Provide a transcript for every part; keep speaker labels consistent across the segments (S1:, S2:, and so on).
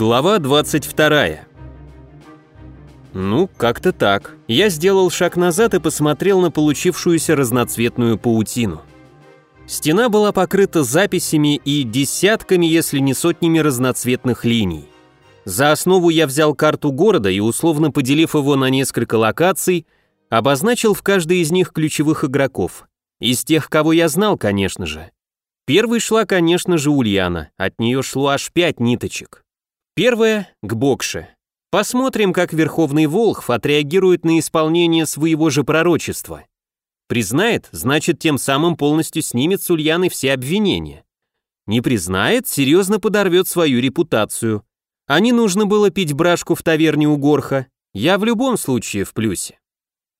S1: Глава 22. Ну, как-то так. Я сделал шаг назад и посмотрел на получившуюся разноцветную паутину. Стена была покрыта записями и десятками, если не сотнями разноцветных линий. За основу я взял карту города и, условно поделив его на несколько локаций, обозначил в каждой из них ключевых игроков. Из тех, кого я знал, конечно же. Первой шла, конечно же, Ульяна, от нее шло аж пять ниточек. Первое – к Бокше. Посмотрим, как Верховный Волхв отреагирует на исполнение своего же пророчества. Признает, значит, тем самым полностью снимет с Ульяны все обвинения. Не признает, серьезно подорвет свою репутацию. А не нужно было пить брашку в таверне у Горха. Я в любом случае в плюсе.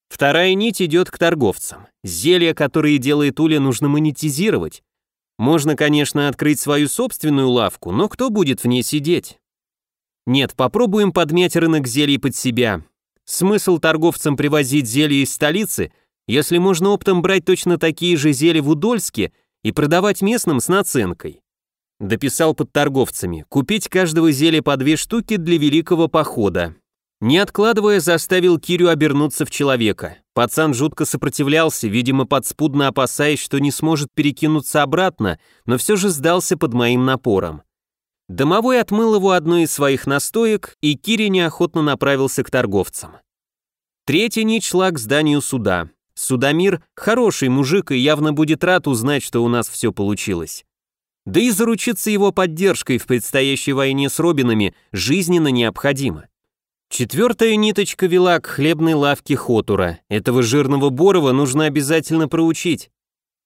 S1: Вторая нить идет к торговцам. Зелья, которые делает Уля, нужно монетизировать. Можно, конечно, открыть свою собственную лавку, но кто будет в ней сидеть? Нет, попробуем подмять рынок зелий под себя. Смысл торговцам привозить зелья из столицы, если можно оптом брать точно такие же зелья в Удольске и продавать местным с наценкой. Дописал под торговцами, купить каждого зелья по две штуки для великого похода. Не откладывая, заставил Кирю обернуться в человека. Пацан жутко сопротивлялся, видимо, подспудно опасаясь, что не сможет перекинуться обратно, но все же сдался под моим напором. Домовой отмыл его одной из своих настоек, и Кири неохотно направился к торговцам. Третья нить шла к зданию суда. Судомир – хороший мужик и явно будет рад узнать, что у нас все получилось. Да и заручиться его поддержкой в предстоящей войне с Робинами жизненно необходимо. Четвертая ниточка вела к хлебной лавке Хотура. Этого жирного Борова нужно обязательно проучить.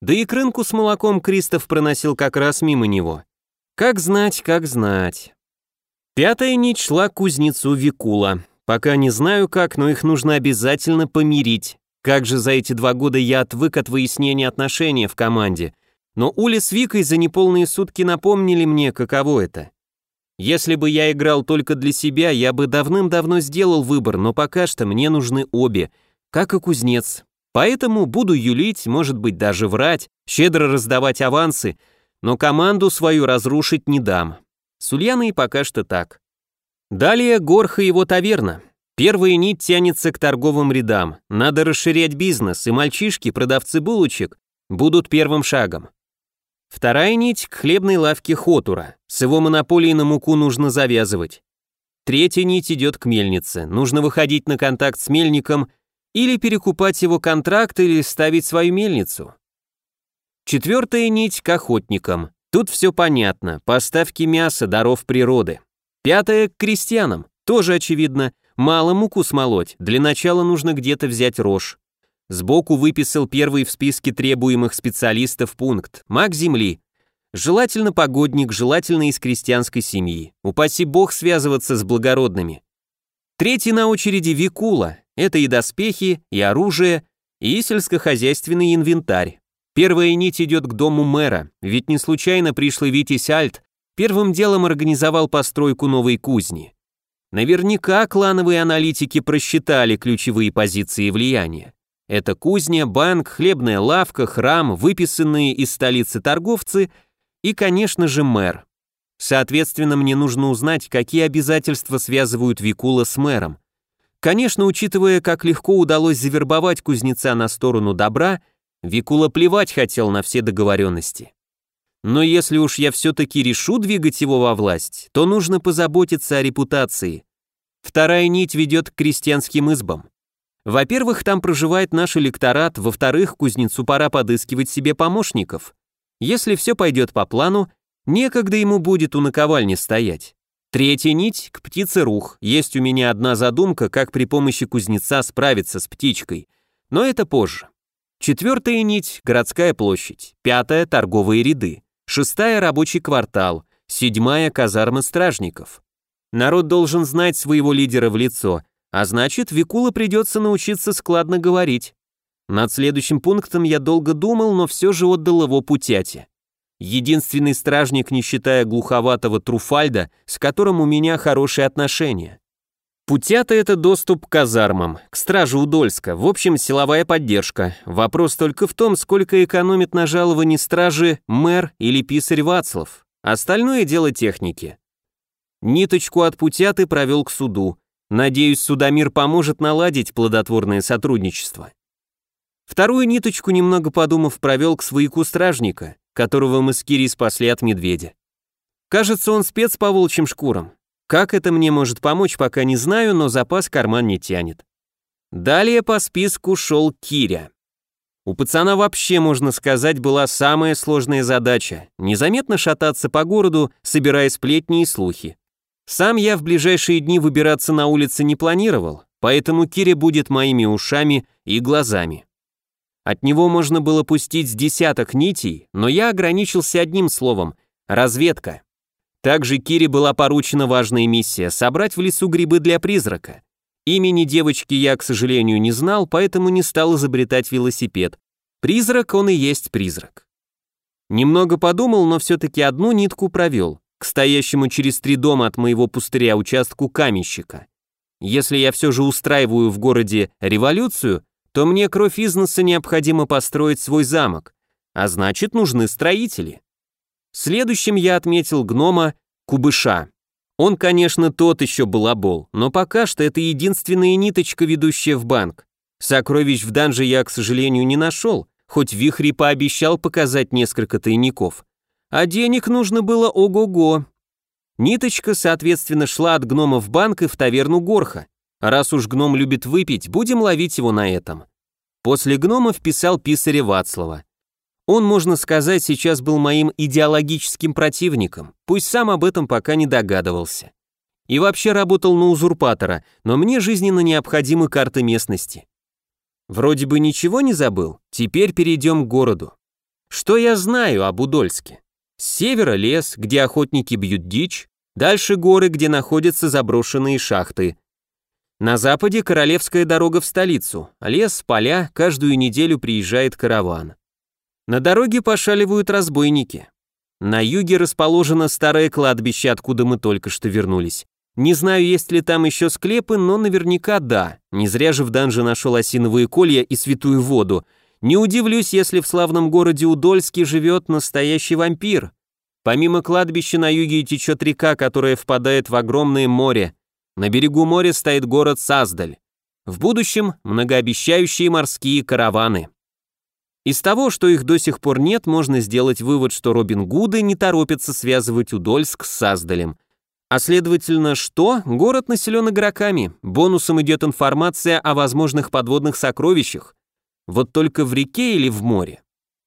S1: Да и к рынку с молоком Кристоф проносил как раз мимо него. Как знать, как знать. Пятая нить шла к кузнецу Викула. Пока не знаю как, но их нужно обязательно помирить. Как же за эти два года я отвык от выяснения отношений в команде. Но Уля с Викой за неполные сутки напомнили мне, каково это. Если бы я играл только для себя, я бы давным-давно сделал выбор, но пока что мне нужны обе, как и кузнец. Поэтому буду юлить, может быть даже врать, щедро раздавать авансы, но команду свою разрушить не дам. С Ульяной пока что так. Далее Горха и его таверна. Первая нить тянется к торговым рядам. Надо расширять бизнес, и мальчишки, продавцы булочек, будут первым шагом. Вторая нить к хлебной лавке Хотура. С его монополией на муку нужно завязывать. Третья нить идет к мельнице. Нужно выходить на контакт с мельником или перекупать его контракт или ставить свою мельницу. Четвертая нить к охотникам. Тут все понятно. Поставки мяса, даров природы. Пятая к крестьянам. Тоже очевидно. Мало муку смолоть. Для начала нужно где-то взять рожь. Сбоку выписал первый в списке требуемых специалистов пункт. Маг земли. Желательно погодник, желательно из крестьянской семьи. Упаси бог связываться с благородными. Третий на очереди Викула. Это и доспехи, и оружие, и сельскохозяйственный инвентарь. Первая нить идет к дому мэра, ведь не случайно пришлый Витязь Альт первым делом организовал постройку новой кузни. Наверняка клановые аналитики просчитали ключевые позиции влияния. Это кузня, банк, хлебная лавка, храм, выписанные из столицы торговцы и, конечно же, мэр. Соответственно, мне нужно узнать, какие обязательства связывают Викула с мэром. Конечно, учитывая, как легко удалось завербовать кузнеца на сторону добра – Викула плевать хотел на все договоренности. Но если уж я все-таки решу двигать его во власть, то нужно позаботиться о репутации. Вторая нить ведет к крестьянским избам. Во-первых, там проживает наш электорат, во-вторых, кузнецу пора подыскивать себе помощников. Если все пойдет по плану, некогда ему будет у наковальни стоять. Третья нить к птице рух. Есть у меня одна задумка, как при помощи кузнеца справиться с птичкой. Но это позже. Четвертая нить – городская площадь. Пятая – торговые ряды. Шестая – рабочий квартал. Седьмая – казармы стражников. Народ должен знать своего лидера в лицо, а значит, Викула придется научиться складно говорить. Над следующим пунктом я долго думал, но все же отдал его путяте. Единственный стражник, не считая глуховатого Труфальда, с которым у меня хорошие отношения. Путята — это доступ к казармам, к страже Удольска, в общем, силовая поддержка. Вопрос только в том, сколько экономит на жаловании стражи мэр или писарь Вацлав. Остальное дело техники. Ниточку от путяты провел к суду. Надеюсь, судомир поможет наладить плодотворное сотрудничество. Вторую ниточку, немного подумав, провел к свояку стражника, которого мы с Кири спасли от медведя. Кажется, он спец по волчьим шкурам. Как это мне может помочь, пока не знаю, но запас карман не тянет. Далее по списку шел Киря. У пацана вообще, можно сказать, была самая сложная задача – незаметно шататься по городу, собирая сплетни и слухи. Сам я в ближайшие дни выбираться на улицы не планировал, поэтому Киря будет моими ушами и глазами. От него можно было пустить с десяток нитей, но я ограничился одним словом – разведка. Также Кире была поручена важная миссия – собрать в лесу грибы для призрака. Имени девочки я, к сожалению, не знал, поэтому не стал изобретать велосипед. Призрак он и есть призрак. Немного подумал, но все-таки одну нитку провел к стоящему через три дома от моего пустыря участку каменщика. Если я все же устраиваю в городе революцию, то мне кровь из необходимо построить свой замок, а значит нужны строители. Следующим я отметил гнома Кубыша. Он, конечно, тот еще балабол, но пока что это единственная ниточка, ведущая в банк. Сокровищ в данже я, к сожалению, не нашел, хоть Вихри пообещал показать несколько тайников а денег нужно было ого-го. Ниточка, соответственно, шла от гнома в банк и в таверну Горха. Раз уж гном любит выпить, будем ловить его на этом. После гнома вписал писаря Вацлава. Он, можно сказать, сейчас был моим идеологическим противником, пусть сам об этом пока не догадывался. И вообще работал на узурпатора, но мне жизненно необходимы карты местности. Вроде бы ничего не забыл, теперь перейдем к городу. Что я знаю об Удольске? С севера лес, где охотники бьют дичь, дальше горы, где находятся заброшенные шахты. На западе Королевская дорога в столицу, лес, поля, каждую неделю приезжает караван. На дороге пошаливают разбойники. На юге расположено старое кладбище, откуда мы только что вернулись. Не знаю, есть ли там еще склепы, но наверняка да. Не зря же в данже нашел осиновые колья и святую воду, не удивлюсь, если в славном городе Удольске живет настоящий вампир. Помимо кладбища на юге течет река, которая впадает в огромное море. На берегу моря стоит город Саздаль. В будущем многообещающие морские караваны. Из того, что их до сих пор нет, можно сделать вывод, что Робин Гуды не торопятся связывать Удольск с Саздалем. А следовательно, что? Город населен игроками. Бонусом идет информация о возможных подводных сокровищах. Вот только в реке или в море.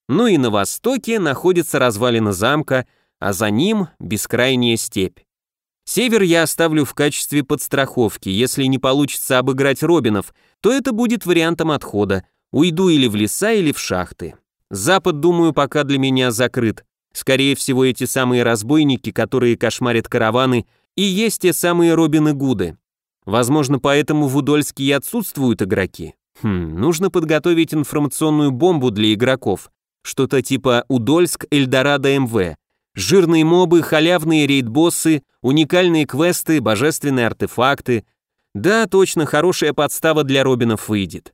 S1: Ну и на востоке находится развалина замка, а за ним бескрайняя степь. Север я оставлю в качестве подстраховки. Если не получится обыграть Робинов, то это будет вариантом отхода. Уйду или в леса, или в шахты. Запад, думаю, пока для меня закрыт. Скорее всего, эти самые разбойники, которые кошмарят караваны, и есть те самые Робины Гуды. Возможно, поэтому в Удольске и отсутствуют игроки. Хм, нужно подготовить информационную бомбу для игроков. Что-то типа Удольск, Эльдорадо МВ. Жирные мобы, халявные рейд-боссы, уникальные квесты, божественные артефакты. Да, точно, хорошая подстава для Робинов выйдет.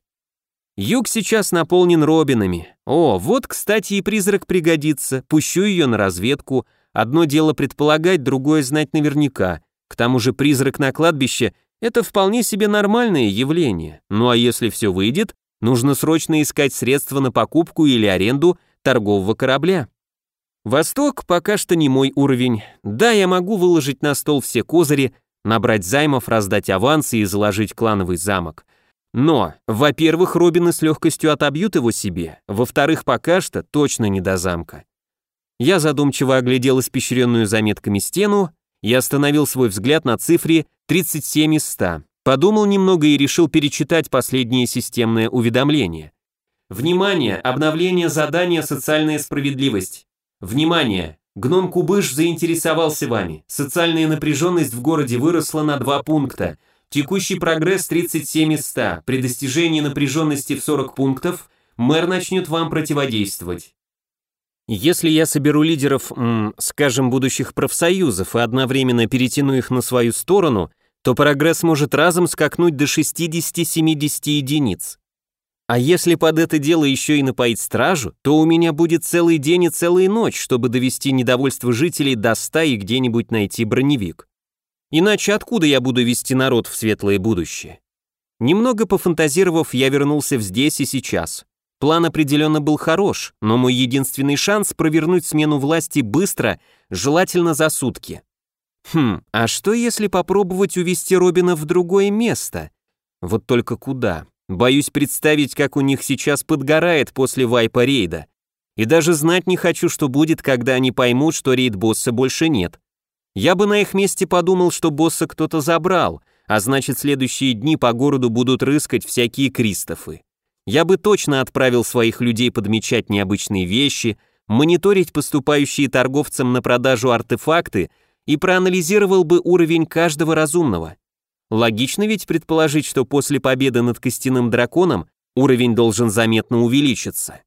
S1: Юг сейчас наполнен Робинами. О, вот, кстати, и призрак пригодится. Пущу ее на разведку. Одно дело предполагать, другое знать наверняка. К тому же призрак на кладбище это вполне себе нормальное явление. Ну а если все выйдет, нужно срочно искать средства на покупку или аренду торгового корабля. Восток пока что не мой уровень. Да, я могу выложить на стол все козыри, набрать займов, раздать авансы и заложить клановый замок. Но, во-первых, Робины с легкостью отобьют его себе, во-вторых, пока что точно не до замка. Я задумчиво оглядел испещренную заметками стену и остановил свой взгляд на цифре 37 из 100. Подумал немного и решил перечитать последние системные уведомления. Внимание! Обновление задания «Социальная справедливость». Внимание! Гном Кубыш заинтересовался вами. Социальная напряженность в городе выросла на 2 пункта. Текущий прогресс 37 из 100. При достижении напряженности в 40 пунктов мэр начнет вам противодействовать. Если я соберу лидеров, скажем, будущих профсоюзов и одновременно перетяну их на свою сторону, то прогресс может разом скакнуть до 60-70 единиц. А если под это дело еще и напоить стражу, то у меня будет целый день и целая ночь, чтобы довести недовольство жителей до 100 и где-нибудь найти броневик. Иначе откуда я буду вести народ в светлое будущее? Немного пофантазировав, я вернулся в здесь и сейчас. План определенно был хорош, но мой единственный шанс провернуть смену власти быстро, желательно за сутки. Хм, а что если попробовать увести Робина в другое место? Вот только куда? Боюсь представить, как у них сейчас подгорает после вайпа рейда. И даже знать не хочу, что будет, когда они поймут, что рейд-босса больше нет. Я бы на их месте подумал, что босса кто-то забрал, а значит следующие дни по городу будут рыскать всякие Кристофы. Я бы точно отправил своих людей подмечать необычные вещи, мониторить поступающие торговцам на продажу артефакты и проанализировал бы уровень каждого разумного. Логично ведь предположить, что после победы над костяным драконом уровень должен заметно увеличиться.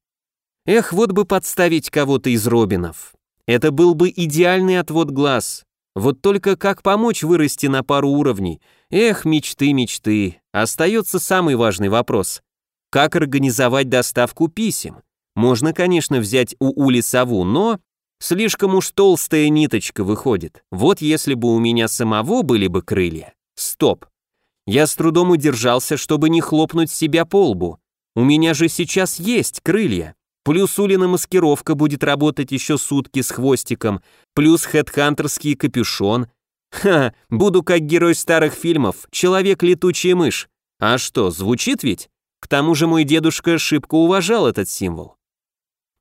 S1: Эх, вот бы подставить кого-то из Робинов. Это был бы идеальный отвод глаз. Вот только как помочь вырасти на пару уровней? Эх, мечты, мечты. Остается самый важный вопрос. Как организовать доставку писем? Можно, конечно, взять у Ули сову, но слишком уж толстая ниточка выходит. Вот если бы у меня самого были бы крылья. Стоп. Я с трудом удержался, чтобы не хлопнуть себя по лбу. У меня же сейчас есть крылья. Плюс Улина маскировка будет работать еще сутки с хвостиком, плюс хедхантерский капюшон. Ха, буду как герой старых фильмов, человек-летучая мышь. А что, звучит ведь? К тому же мой дедушка шибко уважал этот символ.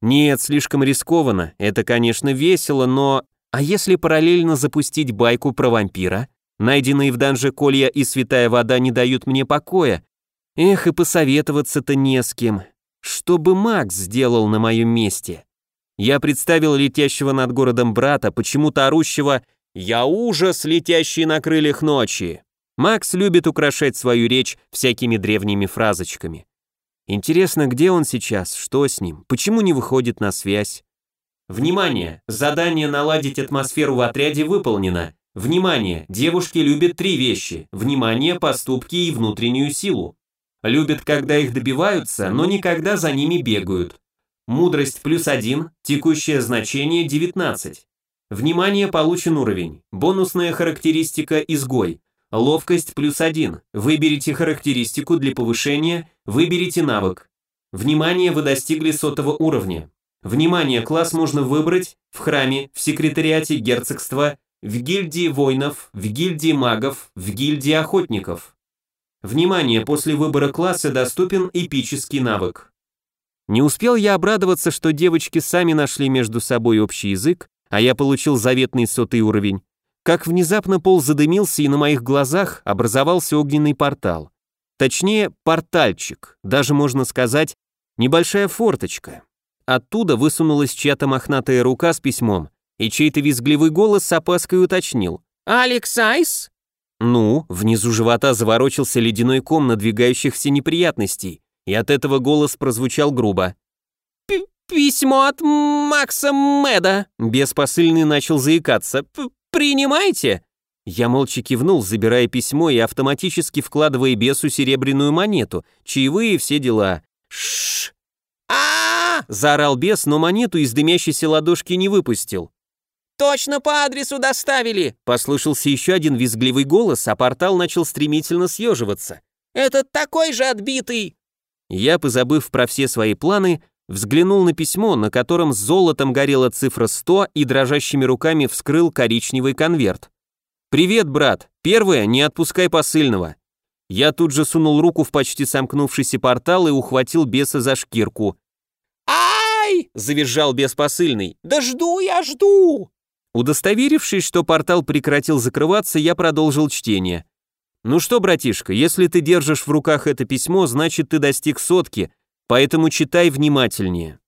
S1: Нет, слишком рискованно, это, конечно, весело, но... А если параллельно запустить байку про вампира? Найденные в данже колья и святая вода не дают мне покоя. Эх, и посоветоваться-то не с кем. Что бы Макс сделал на моем месте? Я представил летящего над городом брата, почему-то орущего «Я ужас, летящий на крыльях ночи!» Макс любит украшать свою речь всякими древними фразочками. Интересно, где он сейчас, что с ним, почему не выходит на связь? Внимание! Задание наладить атмосферу в отряде выполнено. Внимание! Девушки любят три вещи. Внимание, поступки и внутреннюю силу. Любят, когда их добиваются, но никогда за ними бегают. Мудрость плюс 1, текущее значение 19. Внимание, получен уровень. Бонусная характеристика изгой. Ловкость плюс 1. Выберите характеристику для повышения, выберите навык. Внимание, вы достигли сотого уровня. Внимание, класс можно выбрать в храме, в секретариате герцогства, в гильдии воинов, в гильдии магов, в гильдии охотников. Внимание, после выбора класса доступен эпический навык. Не успел я обрадоваться, что девочки сами нашли между собой общий язык, а я получил заветный сотый уровень, как внезапно пол задымился и на моих глазах образовался огненный портал. Точнее, портальчик, даже можно сказать, небольшая форточка. Оттуда высунулась чья-то мохнатая рука с письмом, и чей-то визгливый голос с опаской уточнил. «Алекс Айс?» Ну, внизу живота заворочился ледяной ком надвигающихся неприятностей, и от этого голос прозвучал грубо. «Письмо от Макса Мэда!» Бес посыльный начал заикаться. П «Принимаете?» Я молча кивнул, забирая письмо и автоматически вкладывая бесу серебряную монету, чаевые все дела. Шш! а, -а, -а заорал бес, но монету из дымящейся ладошки не выпустил. «Точно по адресу доставили!» Послышался еще один визгливый голос, а портал начал стремительно съеживаться. «Это такой же отбитый!» Я, позабыв про все свои планы, взглянул на письмо, на котором с золотом горела цифра 100 и дрожащими руками вскрыл коричневый конверт. «Привет, брат. Первое, не отпускай посыльного». Я тут же сунул руку в почти сомкнувшийся портал и ухватил беса за шкирку. «Ай!» – завизжал бес посыльный. «Да жду я, жду!» Удостоверившись, что портал прекратил закрываться, я продолжил чтение. «Ну что, братишка, если ты держишь в руках это письмо, значит ты достиг сотки, поэтому читай внимательнее».